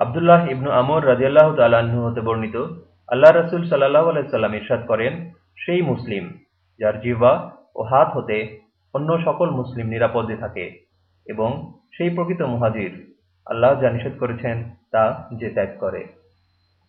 আবদুল্লাহ ইবনু আমর রাজিয়াল্লাহ তাল্লাহ্ন হতে বর্ণিত আল্লাহ রসুল সাল্লাহ আলাইসাল্লাম ইরশাদ করেন, সেই মুসলিম, যার জিহ্বা ও হাত হতে অন্য সকল মুসলিম নিরাপদে থাকে এবং সেই প্রকৃত মুহাজির, আল্লাহ যা নিষেধ করেছেন তা যে ত্যাগ করে।